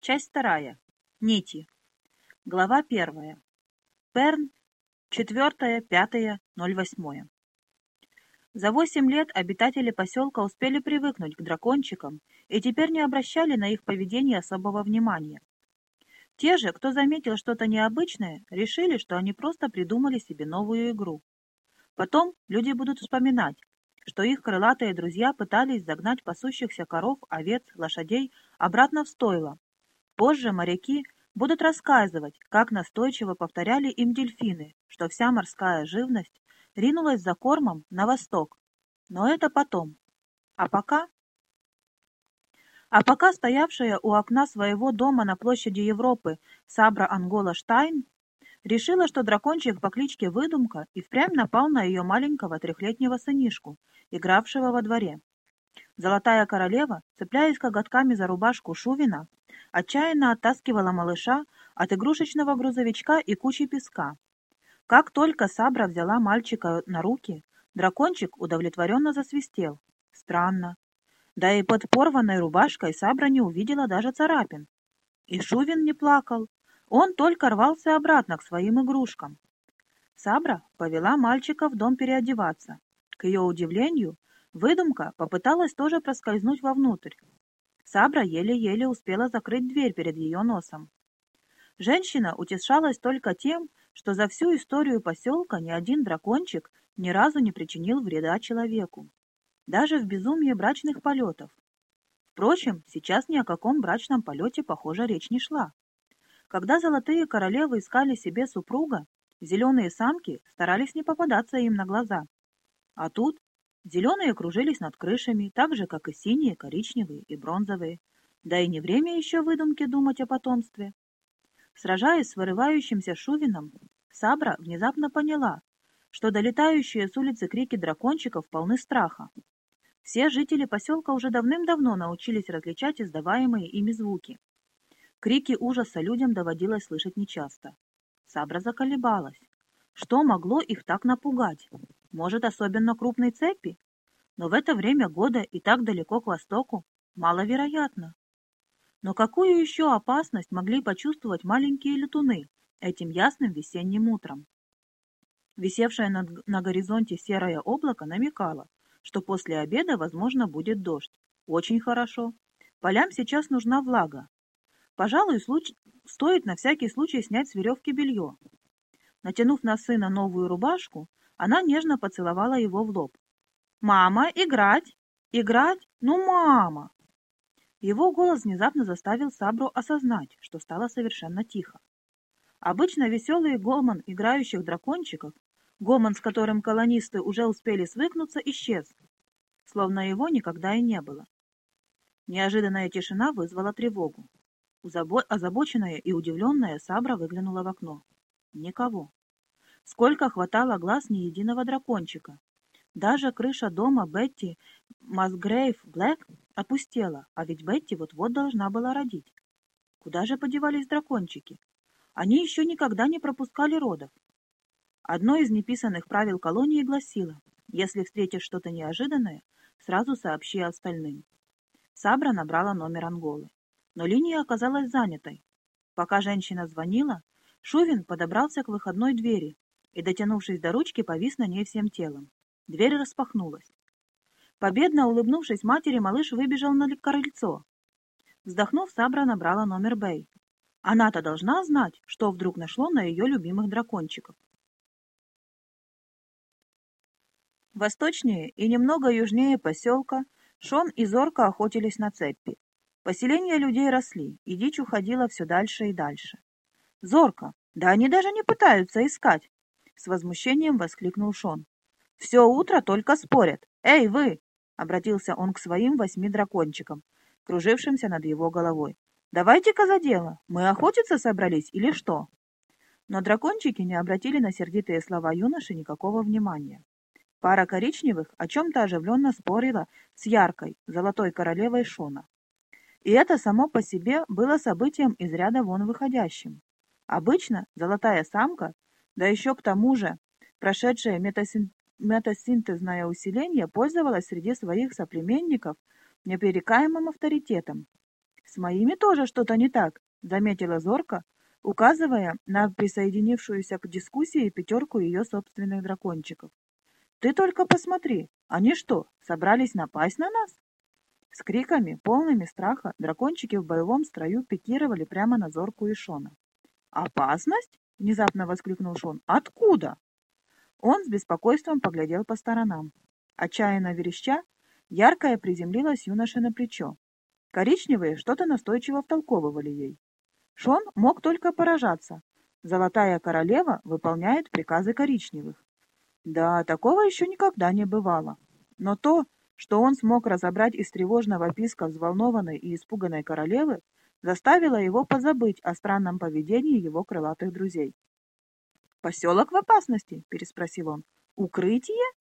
Часть вторая. Нити. Глава первая. Перн, 4-5-08. За восемь лет обитатели поселка успели привыкнуть к дракончикам и теперь не обращали на их поведение особого внимания. Те же, кто заметил что-то необычное, решили, что они просто придумали себе новую игру. Потом люди будут вспоминать, что их крылатые друзья пытались загнать пасущихся коров, овец, лошадей обратно в стойло. Позже моряки будут рассказывать, как настойчиво повторяли им дельфины, что вся морская живность ринулась за кормом на восток. Но это потом. А пока... А пока стоявшая у окна своего дома на площади Европы Сабра Ангола Штайн решила, что дракончик по кличке Выдумка и впрямь напал на ее маленького трехлетнего сынишку, игравшего во дворе. Золотая королева, цепляясь коготками за рубашку Шувина, отчаянно оттаскивала малыша от игрушечного грузовичка и кучи песка. Как только Сабра взяла мальчика на руки, дракончик удовлетворенно засвистел. Странно. Да и под порванной рубашкой Сабра не увидела даже царапин. И Шувин не плакал. Он только рвался обратно к своим игрушкам. Сабра повела мальчика в дом переодеваться. К ее удивлению, выдумка попыталась тоже проскользнуть вовнутрь. Сабра еле-еле успела закрыть дверь перед ее носом. Женщина утешалась только тем, что за всю историю поселка ни один дракончик ни разу не причинил вреда человеку. Даже в безумии брачных полетов. Впрочем, сейчас ни о каком брачном полете, похоже, речь не шла. Когда золотые королевы искали себе супруга, зеленые самки старались не попадаться им на глаза. А тут зеленые кружились над крышами, так же, как и синие, коричневые и бронзовые. Да и не время еще выдумки думать о потомстве. Сражаясь с вырывающимся Шувином, Сабра внезапно поняла, что долетающие с улицы крики дракончиков полны страха. Все жители поселка уже давным-давно научились различать издаваемые ими звуки. Крики ужаса людям доводилось слышать нечасто. Сабра заколебалась. Что могло их так напугать? Может, особенно крупной цепи? Но в это время года и так далеко к востоку маловероятно. Но какую еще опасность могли почувствовать маленькие летуны этим ясным весенним утром? Висевшее над, на горизонте серое облако намекало, что после обеда, возможно, будет дождь. Очень хорошо. Полям сейчас нужна влага. Пожалуй, случ... стоит на всякий случай снять с веревки белье. Натянув на сына новую рубашку, она нежно поцеловала его в лоб. «Мама, играть! Играть? Ну, мама!» Его голос внезапно заставил Сабру осознать, что стало совершенно тихо. Обычно веселый гомон играющих дракончиков, гомон, с которым колонисты уже успели свыкнуться, исчез, словно его никогда и не было. Неожиданная тишина вызвала тревогу. Озабоченная и удивленная Сабра выглянула в окно. Никого. Сколько хватало глаз ни единого дракончика. Даже крыша дома Бетти Масгрейв Блэк опустела, а ведь Бетти вот-вот должна была родить. Куда же подевались дракончики? Они еще никогда не пропускали родов. Одно из неписанных правил колонии гласило, если встретишь что-то неожиданное, сразу сообщи остальным. Сабра набрала номер Анголы, но линия оказалась занятой. Пока женщина звонила, Шувин подобрался к выходной двери и, дотянувшись до ручки, повис на ней всем телом. Дверь распахнулась. Победно улыбнувшись матери, малыш выбежал на крыльцо. Вздохнув, Сабра набрала номер Бэй. Она-то должна знать, что вдруг нашло на ее любимых дракончиков. Восточнее и немного южнее поселка Шон и Зорка охотились на цепи. Поселения людей росли, и дичь уходила все дальше и дальше. «Зорка! Да они даже не пытаются искать!» С возмущением воскликнул Шон. «Все утро только спорят. Эй, вы!» Обратился он к своим восьми дракончикам, кружившимся над его головой. «Давайте-ка за дело. Мы охотиться собрались или что?» Но дракончики не обратили на сердитые слова юноши никакого внимания. Пара коричневых о чем-то оживленно спорила с яркой, золотой королевой Шона. И это само по себе было событием из ряда вон выходящим. Обычно золотая самка да еще к тому же прошедшее метасин... метасинтезное усиление пользовалось среди своих соплеменников непререкаемым авторитетом. «С моими тоже что-то не так», — заметила Зорка, указывая на присоединившуюся к дискуссии пятерку ее собственных дракончиков. «Ты только посмотри, они что, собрались напасть на нас?» С криками, полными страха, дракончики в боевом строю пикировали прямо на Зорку и Шона. «Опасность?» — внезапно воскликнул Шон. «Откуда?» Он с беспокойством поглядел по сторонам. Отчаянно вереща, яркая приземлилась юноше на плечо. Коричневые что-то настойчиво втолковывали ей. Шон мог только поражаться. Золотая королева выполняет приказы коричневых. Да, такого еще никогда не бывало. Но то, что он смог разобрать из тревожного писка взволнованной и испуганной королевы, заставило его позабыть о странном поведении его крылатых друзей. «Поселок в опасности?» — переспросил он. «Укрытие?»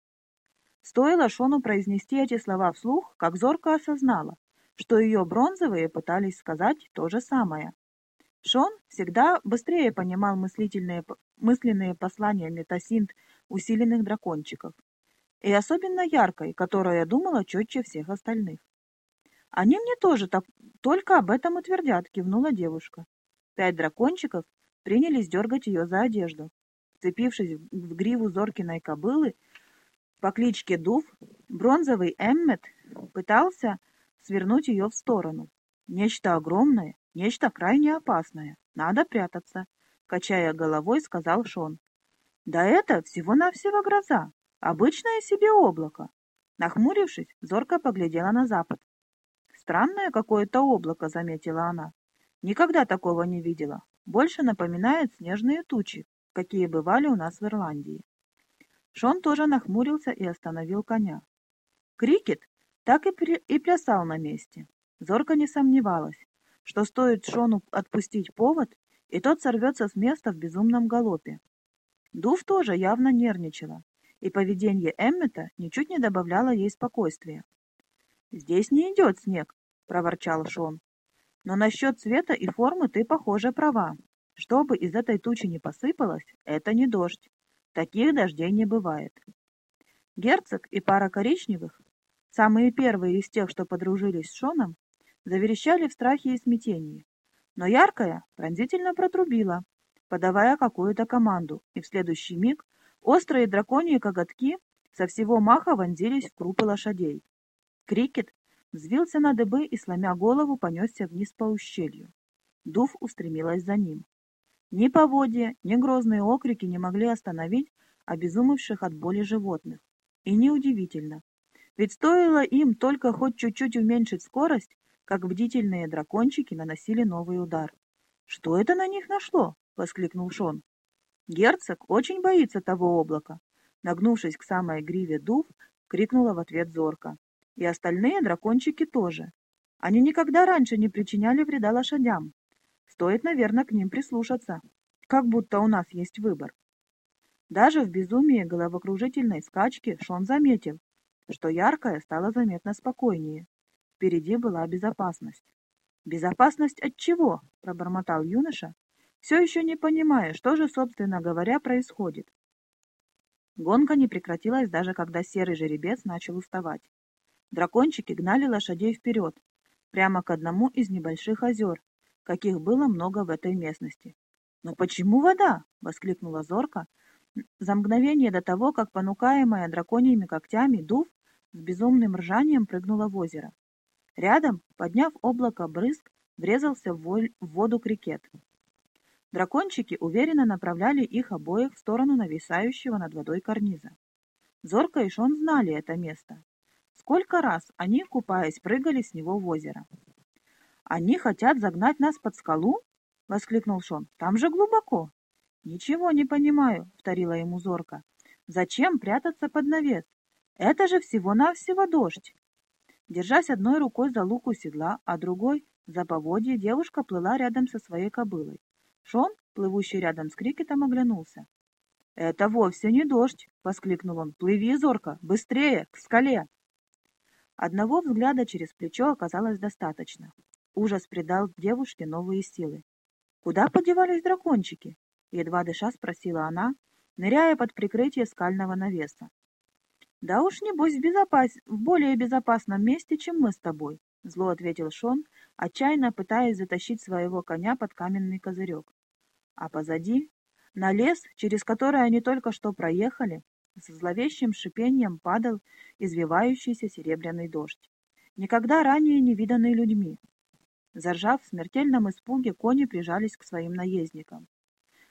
Стоило Шону произнести эти слова вслух, как зорко осознала, что ее бронзовые пытались сказать то же самое. Шон всегда быстрее понимал мыслительные, мысленные послания метасинт усиленных дракончиков, и особенно яркой, которая думала четче всех остальных. «Они мне тоже так, только об этом утвердят», — кивнула девушка. Пять дракончиков принялись дергать ее за одежду. Вцепившись в гриву Зоркиной кобылы по кличке Дув, бронзовый Эммет пытался свернуть ее в сторону. Нечто огромное, нечто крайне опасное. Надо прятаться, качая головой, сказал Шон. Да это всего-навсего гроза, обычное себе облако. Нахмурившись, зорко поглядела на запад. Странное какое-то облако, заметила она. Никогда такого не видела. Больше напоминает снежные тучи, какие бывали у нас в Ирландии. Шон тоже нахмурился и остановил коня. Крикет так и, при... и плясал на месте. Зорка не сомневалась, что стоит Шону отпустить повод, и тот сорвется с места в безумном галопе. Дув тоже явно нервничала, и поведение Эммета ничуть не добавляло ей спокойствия. «Здесь не идет снег», — проворчал Шон. «Но насчет цвета и формы ты, похоже, права. Чтобы из этой тучи не посыпалось, это не дождь. Таких дождей не бывает». Герцог и пара коричневых, самые первые из тех, что подружились с Шоном, заверещали в страхе и смятении. Но яркая пронзительно протрубила, подавая какую-то команду, и в следующий миг острые драконьи коготки со всего маха вонзились в крупы лошадей. Крикет взвился на дыбы и, сломя голову, понесся вниз по ущелью. Дув устремилась за ним. Ни поводья, ни грозные окрики не могли остановить обезумевших от боли животных. И неудивительно, ведь стоило им только хоть чуть-чуть уменьшить скорость, как бдительные дракончики наносили новый удар. «Что это на них нашло?» — воскликнул Шон. «Герцог очень боится того облака», — нагнувшись к самой гриве дув, крикнула в ответ зорко. И остальные дракончики тоже. Они никогда раньше не причиняли вреда лошадям. Стоит, наверное, к ним прислушаться. Как будто у нас есть выбор. Даже в безумии головокружительной скачки Шон заметил, что яркое стало заметно спокойнее. Впереди была безопасность. «Безопасность от чего?» – пробормотал юноша, все еще не понимая, что же, собственно говоря, происходит. Гонка не прекратилась даже когда серый жеребец начал уставать. Дракончики гнали лошадей вперед, прямо к одному из небольших озер, каких было много в этой местности. «Но почему вода?» — воскликнула Зорка за мгновение до того, как, понукаемая драконьими когтями, Дув с безумным ржанием прыгнула в озеро. Рядом, подняв облако брызг, врезался в воду крикет. Дракончики уверенно направляли их обоих в сторону нависающего над водой карниза. Зорка и Шон знали это место. Сколько раз они, купаясь, прыгали с него в озеро. «Они хотят загнать нас под скалу?» — воскликнул Шон. «Там же глубоко». «Ничего не понимаю», — повторила ему Зорка. «Зачем прятаться под навес? Это же всего-навсего дождь». Держась одной рукой за луку седла, а другой за поводье, девушка плыла рядом со своей кобылой. Шон, плывущий рядом с крикетом, оглянулся. «Это вовсе не дождь!» — воскликнул он. «Плыви, Зорка! Быстрее! К скале!» Одного взгляда через плечо оказалось достаточно. Ужас придал девушке новые силы. «Куда подевались дракончики?» — едва дыша спросила она, ныряя под прикрытие скального навеса. «Да уж, небось, в, безопас... в более безопасном месте, чем мы с тобой», зло ответил Шон, отчаянно пытаясь затащить своего коня под каменный козырек. А позади, на лес, через который они только что проехали, с зловещим шипением падал извивающийся серебряный дождь, никогда ранее не виданный людьми. Заржав в смертельном испуге, кони прижались к своим наездникам.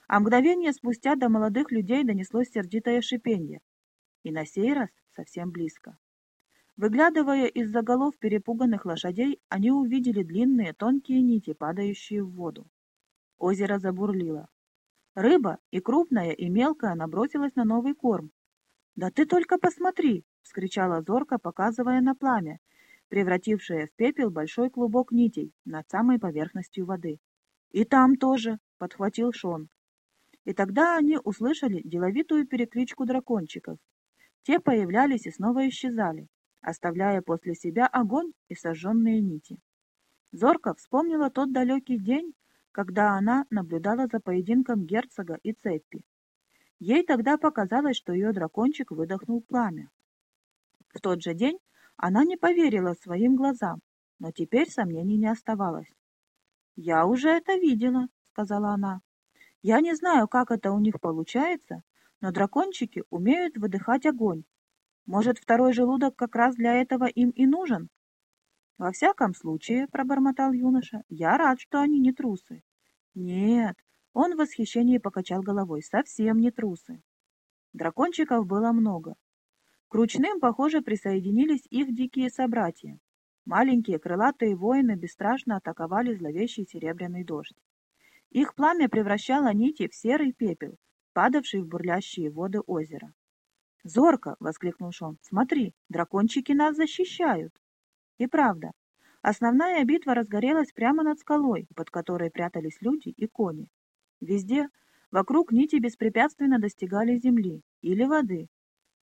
А мгновение спустя до молодых людей донеслось сердитое шипенье, и на сей раз совсем близко. Выглядывая из-за голов перепуганных лошадей, они увидели длинные тонкие нити, падающие в воду. Озеро забурлило. Рыба, и крупная, и мелкая, набросилась на новый корм. «Да ты только посмотри!» — вскричала Зорка, показывая на пламя, превратившее в пепел большой клубок нитей над самой поверхностью воды. «И там тоже!» — подхватил Шон. И тогда они услышали деловитую перекличку дракончиков. Те появлялись и снова исчезали, оставляя после себя огонь и сожженные нити. Зорка вспомнила тот далекий день, когда она наблюдала за поединком герцога и цепи. Ей тогда показалось, что ее дракончик выдохнул пламя. В тот же день она не поверила своим глазам, но теперь сомнений не оставалось. «Я уже это видела», — сказала она. «Я не знаю, как это у них получается, но дракончики умеют выдыхать огонь. Может, второй желудок как раз для этого им и нужен?» «Во всяком случае», — пробормотал юноша, — «я рад, что они не трусы». «Нет», — он в восхищении покачал головой, — «совсем не трусы». Дракончиков было много. К ручным, похоже, присоединились их дикие собратья. Маленькие крылатые воины бесстрашно атаковали зловещий серебряный дождь. Их пламя превращало нити в серый пепел, падавший в бурлящие воды озера. «Зорко!» — воскликнул Шон. «Смотри, дракончики нас защищают!» И правда, основная битва разгорелась прямо над скалой, под которой прятались люди и кони. Везде, вокруг нити беспрепятственно достигали земли или воды.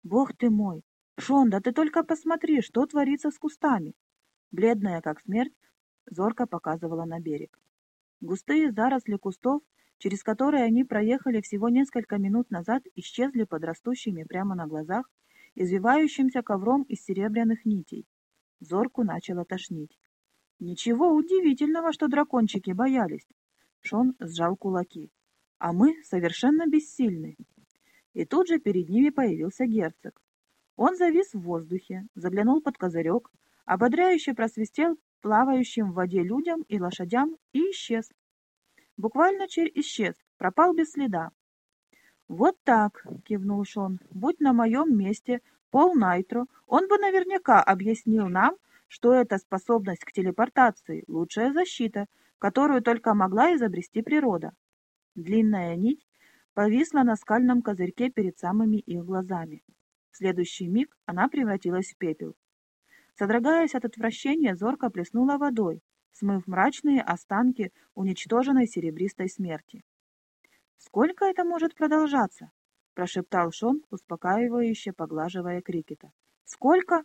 Бог ты мой! Шон, да ты только посмотри, что творится с кустами! Бледная, как смерть, зорко показывала на берег. Густые заросли кустов, через которые они проехали всего несколько минут назад, исчезли под растущими прямо на глазах, извивающимся ковром из серебряных нитей, Зорку начало тошнить. Ничего удивительного, что дракончики боялись. Шон сжал кулаки. А мы совершенно бессильны. И тут же перед ними появился герцог. Он завис в воздухе, заглянул под козырек, ободряюще просвистел плавающим в воде людям и лошадям и исчез. Буквально чер исчез, пропал без следа. «Вот так», — кивнул Шон, — «будь на моем месте, Пол Найтро, он бы наверняка объяснил нам, что эта способность к телепортации – лучшая защита, которую только могла изобрести природа. Длинная нить повисла на скальном козырьке перед самыми их глазами. В следующий миг она превратилась в пепел. Содрогаясь от отвращения, зорко плеснула водой, смыв мрачные останки уничтоженной серебристой смерти. Сколько это может продолжаться? прошептал Шон, успокаивающе поглаживая крикета. «Сколько?»